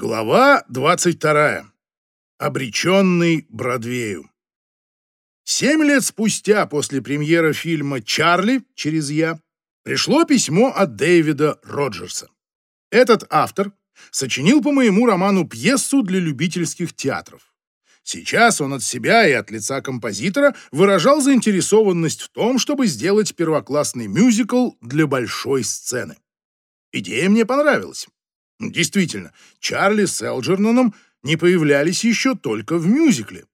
Глава 22. Обреченный Бродвею. Семь лет спустя после премьеры фильма «Чарли. Через я» пришло письмо от Дэвида Роджерса. Этот автор сочинил по моему роману пьесу для любительских театров. Сейчас он от себя и от лица композитора выражал заинтересованность в том, чтобы сделать первоклассный мюзикл для большой сцены. Идея мне понравилась. Действительно, Чарли с Элджерноном не появлялись еще только в мюзикле.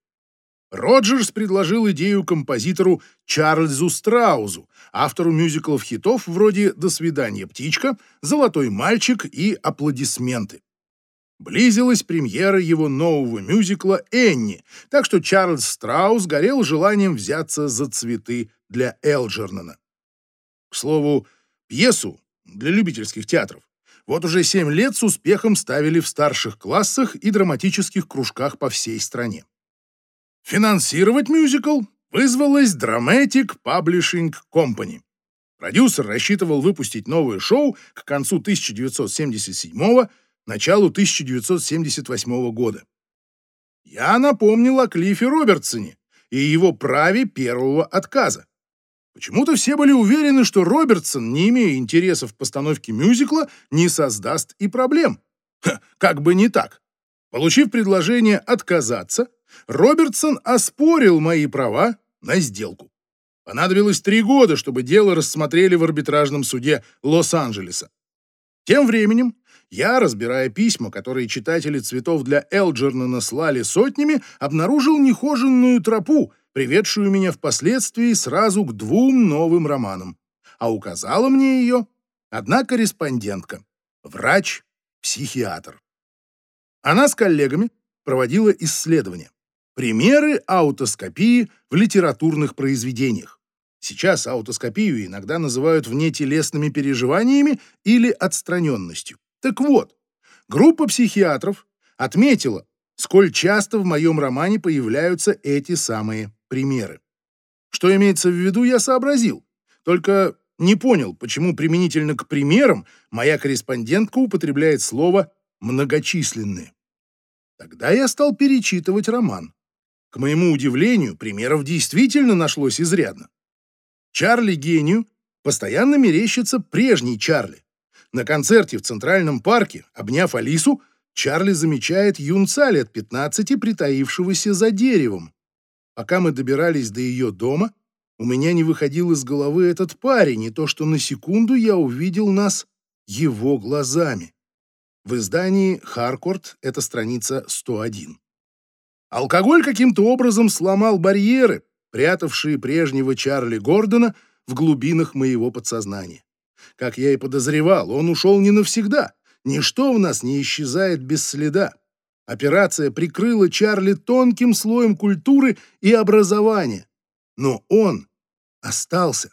Роджерс предложил идею композитору Чарльзу Страузу, автору мюзиклов-хитов вроде «До свидания, птичка», «Золотой мальчик» и «Аплодисменты». Близилась премьера его нового мюзикла «Энни», так что Чарльз Страус горел желанием взяться за цветы для Элджернона. К слову, пьесу для любительских театров вот уже семь лет с успехом ставили в старших классах и драматических кружках по всей стране. Финансировать мюзикл вызвалась Dramatic Publishing Company. Продюсер рассчитывал выпустить новое шоу к концу 1977 началу 1978 года. Я напомнил о Клиффе Робертсоне и его праве первого отказа. Почему-то все были уверены, что Робертсон, не имея интересов в постановке мюзикла, не создаст и проблем. Ха, как бы не так. Получив предложение отказаться, Робертсон оспорил мои права на сделку. Понадобилось три года, чтобы дело рассмотрели в арбитражном суде Лос-Анджелеса. Тем временем я, разбирая письма, которые читатели цветов для Элджернона слали сотнями, обнаружил нехоженную тропу, приведшую меня впоследствии сразу к двум новым романам. А указала мне ее одна корреспондентка, врач-психиатр. Она с коллегами проводила исследования. Примеры аутоскопии в литературных произведениях. Сейчас аутоскопию иногда называют внетелесными переживаниями или отстраненностью. Так вот, группа психиатров отметила, сколь часто в моем романе появляются эти самые примеры. Что имеется в виду, я сообразил. Только не понял, почему применительно к примерам моя корреспондентка употребляет слово «многочисленные». Тогда я стал перечитывать роман. К моему удивлению, примеров действительно нашлось изрядно. Чарли гению постоянно мерещится прежний Чарли. На концерте в Центральном парке, обняв Алису, Чарли замечает юнца лет 15, притаившегося за деревом. Пока мы добирались до ее дома, у меня не выходил из головы этот парень, и то, что на секунду я увидел нас его глазами. В издании «Харкорт» это страница 101. Алкоголь каким-то образом сломал барьеры, прятавшие прежнего Чарли Гордона в глубинах моего подсознания. Как я и подозревал, он ушел не навсегда. Ничто в нас не исчезает без следа. Операция прикрыла Чарли тонким слоем культуры и образования. Но он остался.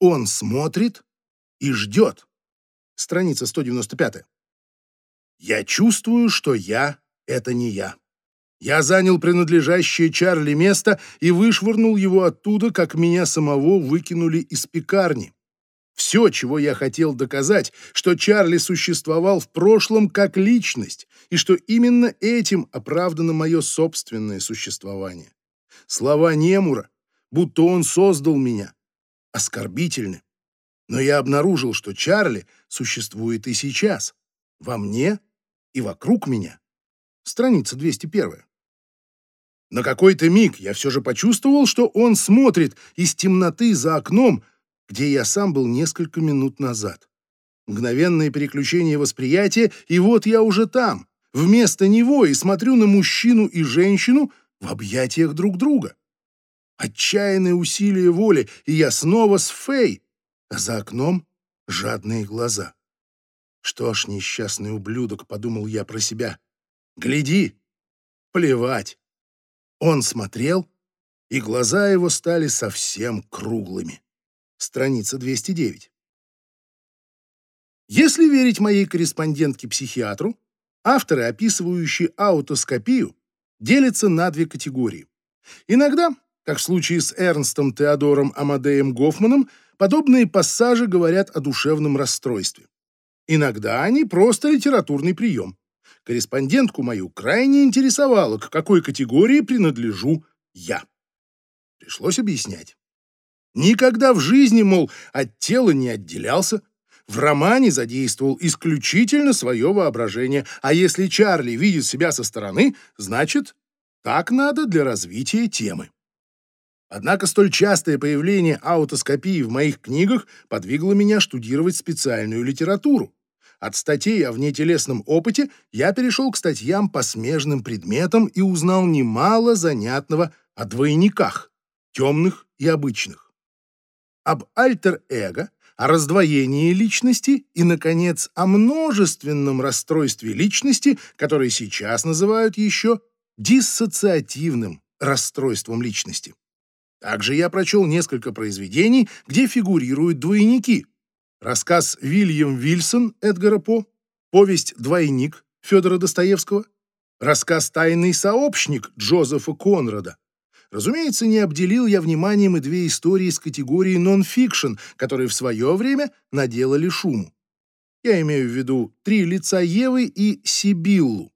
Он смотрит и ждет. Страница 195. Я чувствую, что я — это не я. Я занял принадлежащее Чарли место и вышвырнул его оттуда, как меня самого выкинули из пекарни. Все, чего я хотел доказать, что Чарли существовал в прошлом как личность, и что именно этим оправдано мое собственное существование. Слова Немура, будто он создал меня, оскорбительны. Но я обнаружил, что Чарли существует и сейчас, во мне и вокруг меня. Страница 201. На какой-то миг я все же почувствовал, что он смотрит из темноты за окном, где я сам был несколько минут назад. Мгновенное переключение восприятия, и вот я уже там, вместо него, и смотрю на мужчину и женщину в объятиях друг друга. Отчаянное усилие воли, и я снова с Фей, а за окном жадные глаза. Что ж, несчастный ублюдок, подумал я про себя. Гляди, плевать. Он смотрел, и глаза его стали совсем круглыми страница 209. Если верить моей корреспондентке-психиатру, авторы, описывающие аутоскопию, делятся на две категории. Иногда, как в случае с Эрнстом Теодором Амадеем Гофманом, подобные пассажи говорят о душевном расстройстве. Иногда они просто литературный прием. корреспондентку мою крайне интересовало, к какой категории принадлежу я. Пришлось объяснять. Никогда в жизни, мол, от тела не отделялся, в романе задействовал исключительно свое воображение, а если Чарли видит себя со стороны, значит, так надо для развития темы. Однако столь частое появление аутоскопии в моих книгах подвигло меня штудировать специальную литературу. От статей о внетелесном опыте я перешел к статьям по смежным предметам и узнал немало занятного о двойниках, темных и обычных. Об альтер-эго, о раздвоении личности и, наконец, о множественном расстройстве личности, которое сейчас называют еще диссоциативным расстройством личности. Также я прочел несколько произведений, где фигурируют двойники. Рассказ «Вильям Вильсон» Эдгара По, повесть «Двойник» Федора Достоевского, рассказ «Тайный сообщник» Джозефа Конрада, Разумеется, не обделил я вниманием и две истории из категории нон-фикшн, которые в свое время наделали шуму. Я имею в виду «Три лица Евы» и «Сибиллу».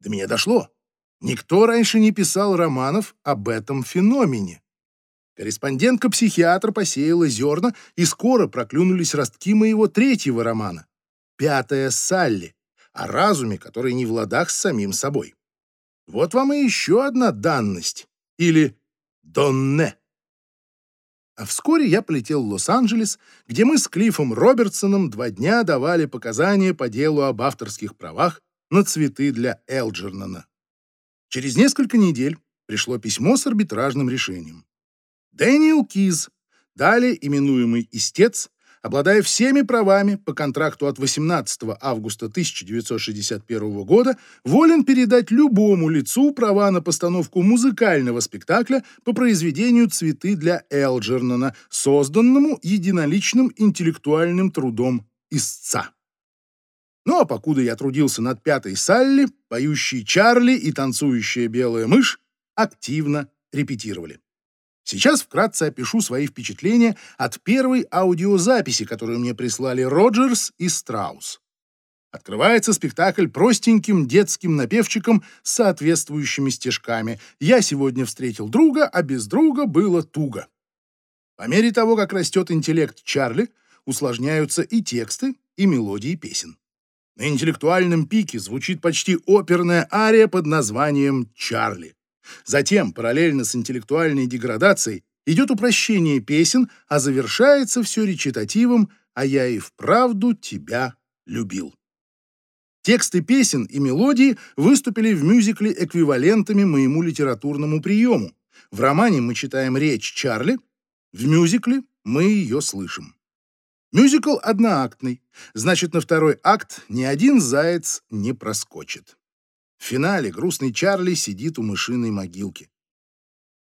До меня дошло. Никто раньше не писал романов об этом феномене. Корреспондентка-психиатр посеяла зерна, и скоро проклюнулись ростки моего третьего романа «Пятая Салли», о разуме, который не в ладах с самим собой. Вот вам и еще одна данность или Донне. А вскоре я полетел в Лос-Анджелес, где мы с Клиффом Робертсоном два дня давали показания по делу об авторских правах на цветы для Элджернона. Через несколько недель пришло письмо с арбитражным решением. Дэниел Киз, далее именуемый «Истец», обладая всеми правами по контракту от 18 августа 1961 года, волен передать любому лицу права на постановку музыкального спектакля по произведению «Цветы для Элджернона», созданному единоличным интеллектуальным трудом истца. Ну а покуда я трудился над пятой Салли, поющий Чарли и танцующая белая мышь активно репетировали. Сейчас вкратце опишу свои впечатления от первой аудиозаписи, которую мне прислали Роджерс и Страус. Открывается спектакль простеньким детским напевчиком с соответствующими стежками. «Я сегодня встретил друга, а без друга было туго». По мере того, как растет интеллект Чарли, усложняются и тексты, и мелодии песен. На интеллектуальном пике звучит почти оперная ария под названием «Чарли». Затем, параллельно с интеллектуальной деградацией, идет упрощение песен, а завершается все речитативом «А я и вправду тебя любил». Тексты песен и мелодии выступили в мюзикле эквивалентами моему литературному приему. В романе мы читаем речь Чарли, в мюзикле мы ее слышим. Мюзикл одноактный, значит, на второй акт ни один заяц не проскочит. В финале грустный Чарли сидит у мышиной могилки.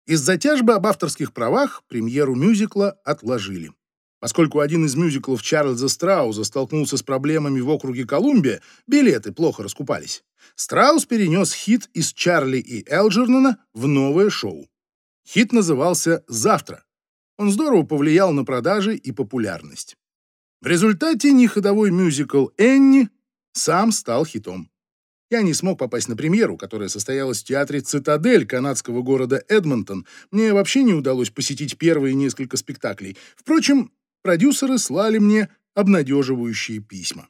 Из-за тяжбы об авторских правах премьеру мюзикла отложили. Поскольку один из мюзиклов Чарльза Страуза столкнулся с проблемами в округе Колумбия, билеты плохо раскупались. Страус перенес хит из Чарли и Элджернона в новое шоу. Хит назывался «Завтра». Он здорово повлиял на продажи и популярность. В результате неходовой мюзикл «Энни» сам стал хитом. Я не смог попасть на премьеру, которая состоялась в театре «Цитадель» канадского города Эдмонтон. Мне вообще не удалось посетить первые несколько спектаклей. Впрочем, продюсеры слали мне обнадеживающие письма.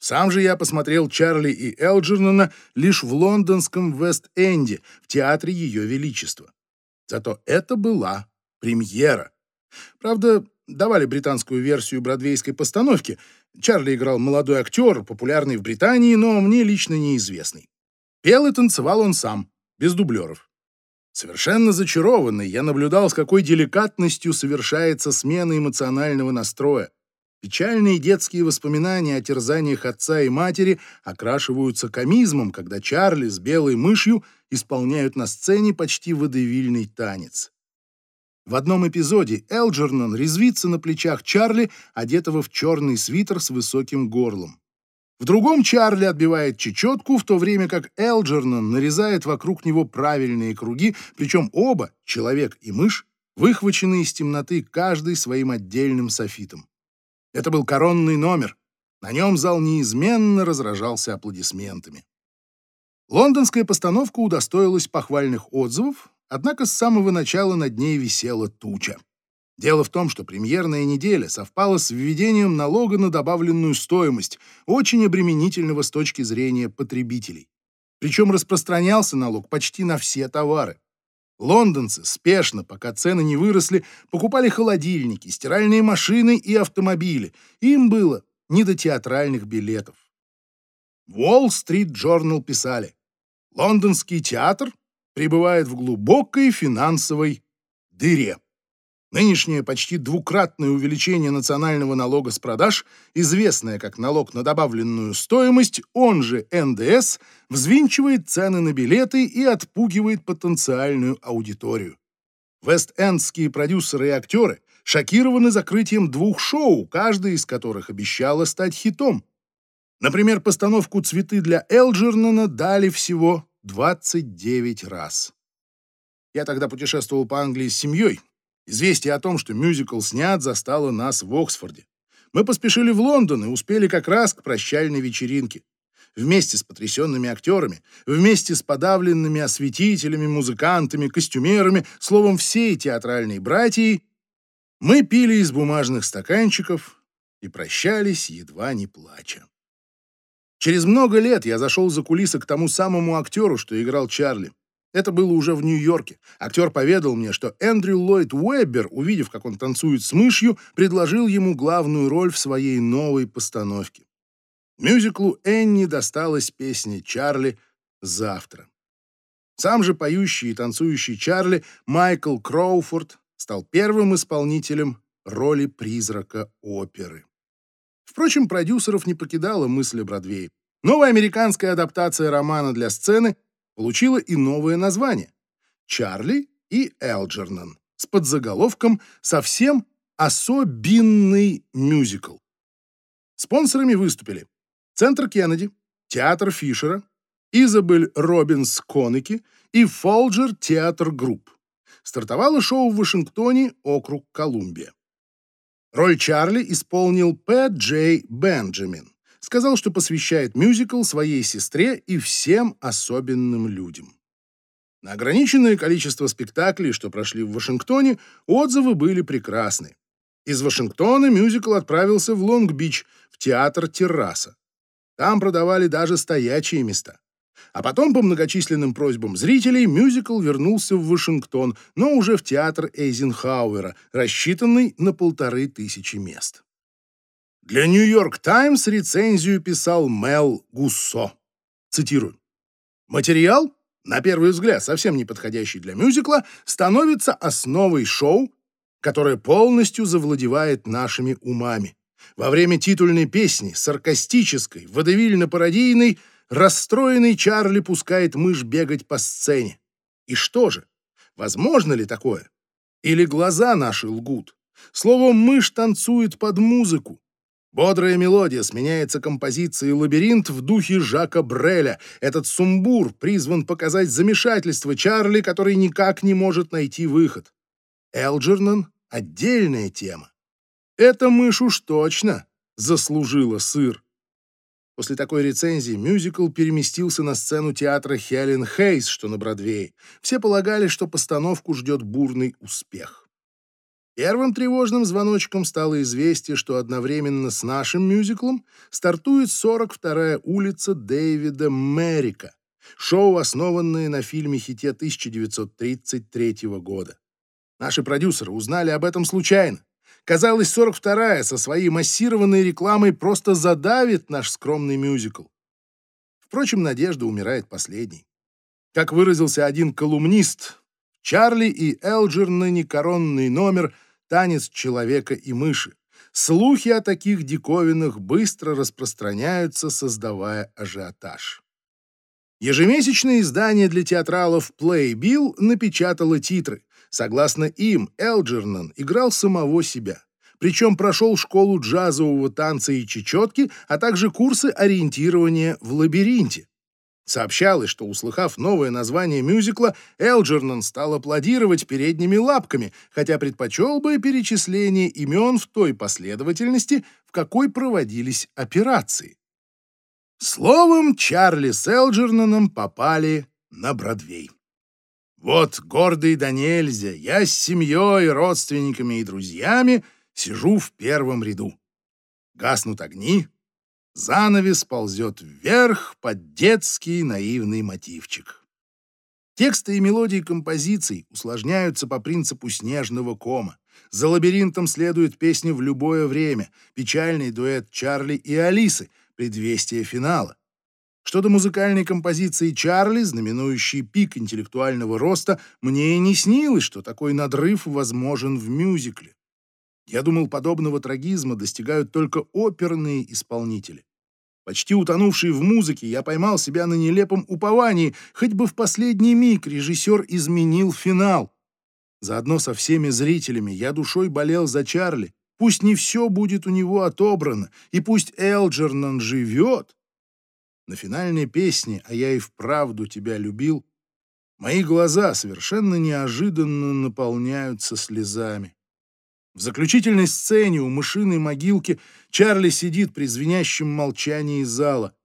Сам же я посмотрел Чарли и Элджернона лишь в лондонском Вест-Энде, в театре Ее Величества. Зато это была премьера. Правда, давали британскую версию бродвейской постановки. Чарли играл молодой актер, популярный в Британии, но мне лично неизвестный. Пел и танцевал он сам, без дублеров. Совершенно зачарованный, я наблюдал, с какой деликатностью совершается смена эмоционального настроя. Печальные детские воспоминания о терзаниях отца и матери окрашиваются комизмом, когда Чарли с белой мышью исполняют на сцене почти водевильный танец. В одном эпизоде Элджернон резвится на плечах Чарли, одетого в черный свитер с высоким горлом. В другом Чарли отбивает чечетку, в то время как Элджернон нарезает вокруг него правильные круги, причем оба, человек и мышь, выхвачены из темноты каждый своим отдельным софитом. Это был коронный номер. На нем зал неизменно разражался аплодисментами. Лондонская постановка удостоилась похвальных отзывов, однако с самого начала над ней висела туча. Дело в том, что премьерная неделя совпала с введением налога на добавленную стоимость, очень обременительного с точки зрения потребителей. Причем распространялся налог почти на все товары. Лондонцы спешно, пока цены не выросли, покупали холодильники, стиральные машины и автомобили. Им было не до театральных билетов. Уолл-стрит Journal писали, лондонский театр пребывает в глубокой финансовой дыре. Нынешнее почти двукратное увеличение национального налога с продаж, известное как налог на добавленную стоимость, он же НДС, взвинчивает цены на билеты и отпугивает потенциальную аудиторию. Вест-эндские продюсеры и актеры шокированы закрытием двух шоу, каждый из которых обещало стать хитом. Например, постановку «Цветы для Элджернона» дали всего 29 раз. Я тогда путешествовал по Англии с семьей, Известие о том, что мюзикл снят, застало нас в Оксфорде. Мы поспешили в Лондон и успели как раз к прощальной вечеринке. Вместе с потрясенными актерами, вместе с подавленными осветителями, музыкантами, костюмерами, словом, всей театральной братьей, мы пили из бумажных стаканчиков и прощались, едва не плача. Через много лет я зашел за кулисы к тому самому актеру, что играл Чарли. Это было уже в Нью-Йорке. Актер поведал мне, что Эндрю Ллойд Уэббер, увидев, как он танцует с мышью, предложил ему главную роль в своей новой постановке. Мюзиклу Энни досталась песня Чарли «Завтра». Сам же поющий и танцующий Чарли Майкл Кроуфорд стал первым исполнителем роли призрака оперы. Впрочем, продюсеров не покидала мысль о Бродвее. Новая американская адаптация романа для сцены получила и новое название — «Чарли и Элджернон» с подзаголовком «Совсем особенный мюзикл». Спонсорами выступили Центр Кеннеди, Театр Фишера, Изабель Робинс Конеки и Фолджер Театр Групп. Стартовало шоу в Вашингтоне, округ Колумбия. Роль Чарли исполнил П. Джей Бенджамин сказал, что посвящает мюзикл своей сестре и всем особенным людям. На ограниченное количество спектаклей, что прошли в Вашингтоне, отзывы были прекрасны. Из Вашингтона мюзикл отправился в Лонг-Бич, в театр «Терраса». Там продавали даже стоячие места. А потом, по многочисленным просьбам зрителей, мюзикл вернулся в Вашингтон, но уже в театр Эйзенхауэра, рассчитанный на полторы тысячи мест. Для «Нью-Йорк Таймс» рецензию писал Мел Гуссо. Цитирую. «Материал, на первый взгляд совсем не подходящий для мюзикла, становится основой шоу, которое полностью завладевает нашими умами. Во время титульной песни, саркастической, водовильно-пародийной, расстроенный Чарли пускает мышь бегать по сцене. И что же, возможно ли такое? Или глаза наши лгут? Словом, мышь танцует под музыку. Бодрая мелодия сменяется композицией «Лабиринт» в духе Жака Бреля. Этот сумбур призван показать замешательство Чарли, который никак не может найти выход. Элджернон — отдельная тема. Эта мышь уж точно заслужила сыр. После такой рецензии мюзикл переместился на сцену театра Хелен Хейс, что на Бродвее. Все полагали, что постановку ждет бурный успех. Первым тревожным звоночком стало известие, что одновременно с нашим мюзиклом стартует 42-я улица Дэвида Мерика, шоу, основанное на фильме-хите 1933 года. Наши продюсеры узнали об этом случайно. Казалось, 42-я со своей массированной рекламой просто задавит наш скромный мюзикл. Впрочем, надежда умирает последней. Как выразился один колумнист, Чарли и Элджернани коронный номер «Танец человека и мыши». Слухи о таких диковинах быстро распространяются, создавая ажиотаж. Ежемесячное издание для театралов Playbill напечатало титры. Согласно им, Элджернан играл самого себя. Причем прошел школу джазового танца и чечетки, а также курсы ориентирования в лабиринте. Сообщалось, что, услыхав новое название мюзикла, Элджернон стал аплодировать передними лапками, хотя предпочел бы перечисление имен в той последовательности, в какой проводились операции. Словом, Чарли с Элджерноном попали на Бродвей. Вот гордый да нельзя, я с семьей, родственниками и друзьями сижу в первом ряду. Гаснут огни, занавес ползет вверх под детский наивный мотивчик. Тексты и мелодии композиций усложняются по принципу снежного кома. За лабиринтом следует песни в любое время, печальный дуэт Чарли и Алисы, предвестие финала. Что до музыкальной композиции Чарли, знаменующей пик интеллектуального роста, мне и не снилось, что такой надрыв возможен в мюзикле. Я думал, подобного трагизма достигают только оперные исполнители. Почти утонувший в музыке, я поймал себя на нелепом уповании, хоть бы в последний миг режиссер изменил финал. Заодно со всеми зрителями я душой болел за Чарли. Пусть не все будет у него отобрано, и пусть Элджернон живет. На финальной песне «А я и вправду тебя любил» мои глаза совершенно неожиданно наполняются слезами. В заключительной сцене у мышиной могилки Чарли сидит при звенящем молчании зала.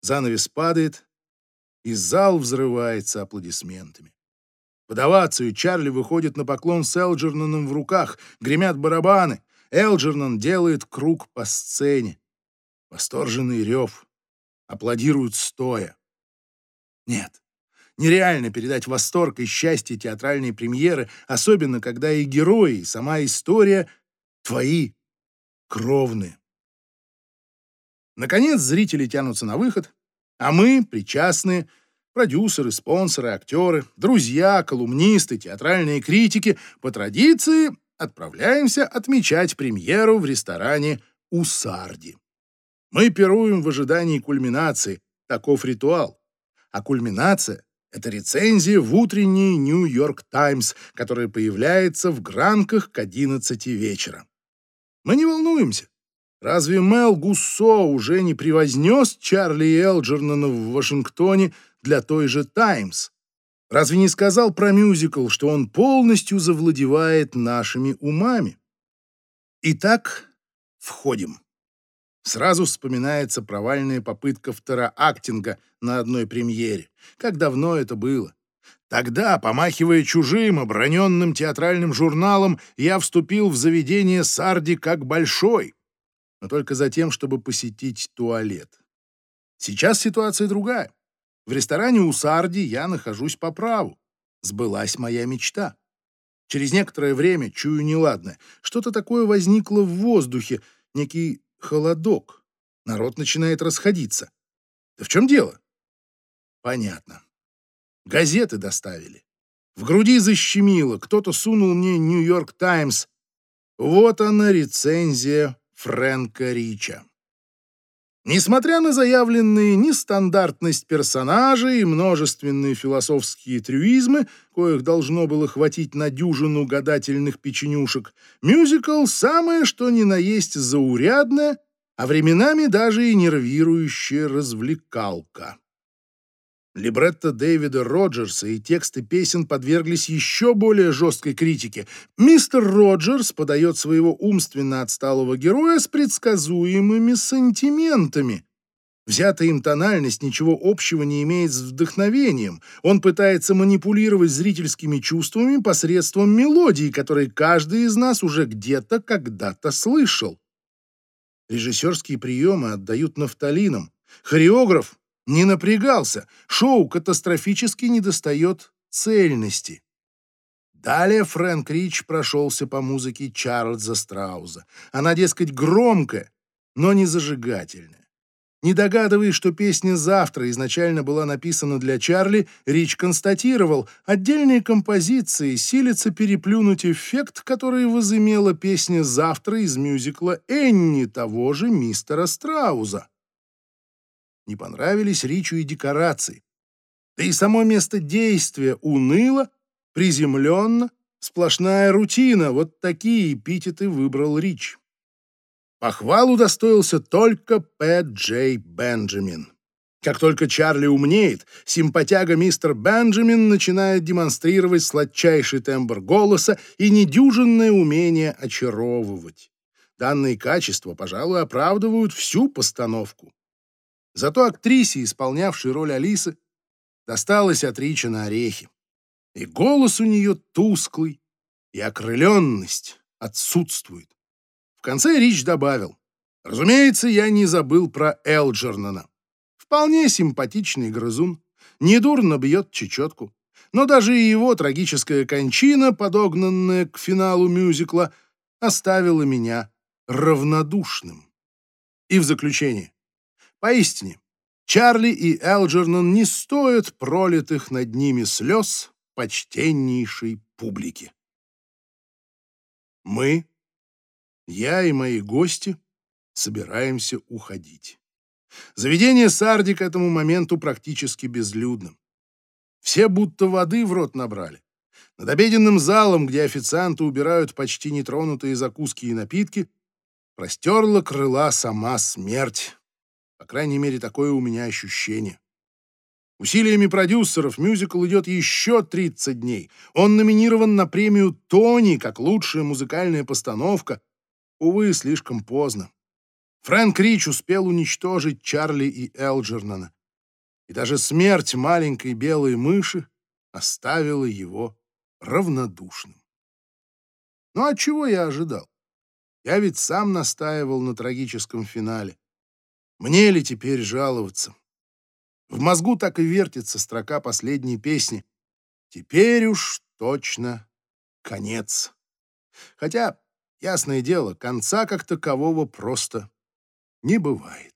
Занавес падает, и зал взрывается аплодисментами. Под овацию Чарли выходит на поклон с Элджерноном в руках, гремят барабаны. Элджернон делает круг по сцене. Восторженный рев. Аплодируют стоя. Нет, Нереально передать восторг и счастье театральной премьеры, особенно когда и герои, и сама история твои, кровные. Наконец зрители тянутся на выход, а мы, причастные, продюсеры, спонсоры, актеры, друзья, колумнисты, театральные критики, по традиции отправляемся отмечать премьеру в ресторане «Усарди». Мы пируем в ожидании кульминации, таков ритуал. А кульминация это рецензия в утренний Нью-Йорк Таймс, которая появляется в гранках к 11 вечера. Мы не волнуемся. Разве Мел Гуссо уже не превознес Чарли Элджернона в Вашингтоне для той же «Таймс»? Разве не сказал про мюзикл, что он полностью завладевает нашими умами? Итак, входим. Сразу вспоминается провальная попытка второактинга на одной премьере. Как давно это было? Тогда, помахивая чужим, оброненным театральным журналом, я вступил в заведение Сарди как большой, но только за тем, чтобы посетить туалет. Сейчас ситуация другая. В ресторане у Сарди я нахожусь по праву. Сбылась моя мечта. Через некоторое время чую неладное. Что-то такое возникло в воздухе, некий холодок. Народ начинает расходиться. Да в чем дело? Понятно. Газеты доставили. В груди защемило. Кто-то сунул мне «Нью-Йорк Таймс». Вот она, рецензия Фрэнка Рича. Несмотря на заявленные нестандартность персонажей и множественные философские трюизмы, коих должно было хватить на дюжину гадательных печенюшек, мюзикл самое что ни на есть заурядное, а временами даже и нервирующая развлекалка. Либретто Дэвида Роджерса и тексты песен подверглись еще более жесткой критике. Мистер Роджерс подает своего умственно отсталого героя с предсказуемыми сантиментами. Взятая им тональность ничего общего не имеет с вдохновением. Он пытается манипулировать зрительскими чувствами посредством мелодии, которые каждый из нас уже где-то когда-то слышал. Режиссерские приемы отдают нафталином. Хореограф не напрягался, шоу катастрофически недостает цельности. Далее Фрэнк Рич прошелся по музыке Чарльза Страуза. Она, дескать, громкая, но не зажигательная. Не догадываясь, что песня «Завтра» изначально была написана для Чарли, Рич констатировал, отдельные композиции силятся переплюнуть эффект, который возымела песня «Завтра» из мюзикла «Энни» того же мистера Страуза. Не понравились Ричу и декорации. Да и само место действия уныло, приземленно, сплошная рутина. Вот такие эпитеты выбрал Рич. Похвал удостоился только Пэт Джей Бенджамин. Как только Чарли умнеет, симпатяга мистер Бенджамин начинает демонстрировать сладчайший тембр голоса и недюжинное умение очаровывать. Данные качества, пожалуй, оправдывают всю постановку. Зато актрисе, исполнявшей роль Алисы, досталось от Рича на орехи. И голос у нее тусклый, и окрыленность отсутствует. В конце Рич добавил, разумеется, я не забыл про Элджернона. Вполне симпатичный грызун, недурно бьет чечетку. Но даже и его трагическая кончина, подогнанная к финалу мюзикла, оставила меня равнодушным. И в заключение. Поистине, Чарли и Элджернон не стоят пролитых над ними слез почтеннейшей публики. Мы, я и мои гости, собираемся уходить. Заведение Сарди к этому моменту практически безлюдно. Все будто воды в рот набрали. Над обеденным залом, где официанты убирают почти нетронутые закуски и напитки, простерла крыла сама смерть. По крайней мере, такое у меня ощущение. Усилиями продюсеров мюзикл идет еще 30 дней. Он номинирован на премию «Тони» как лучшая музыкальная постановка. Увы, слишком поздно. Фрэнк Рич успел уничтожить Чарли и Элджернона. И даже смерть маленькой белой мыши оставила его равнодушным. Ну а чего я ожидал? Я ведь сам настаивал на трагическом финале. Мне ли теперь жаловаться? В мозгу так и вертится строка последней песни. Теперь уж точно конец. Хотя, ясное дело, конца как такового просто не бывает.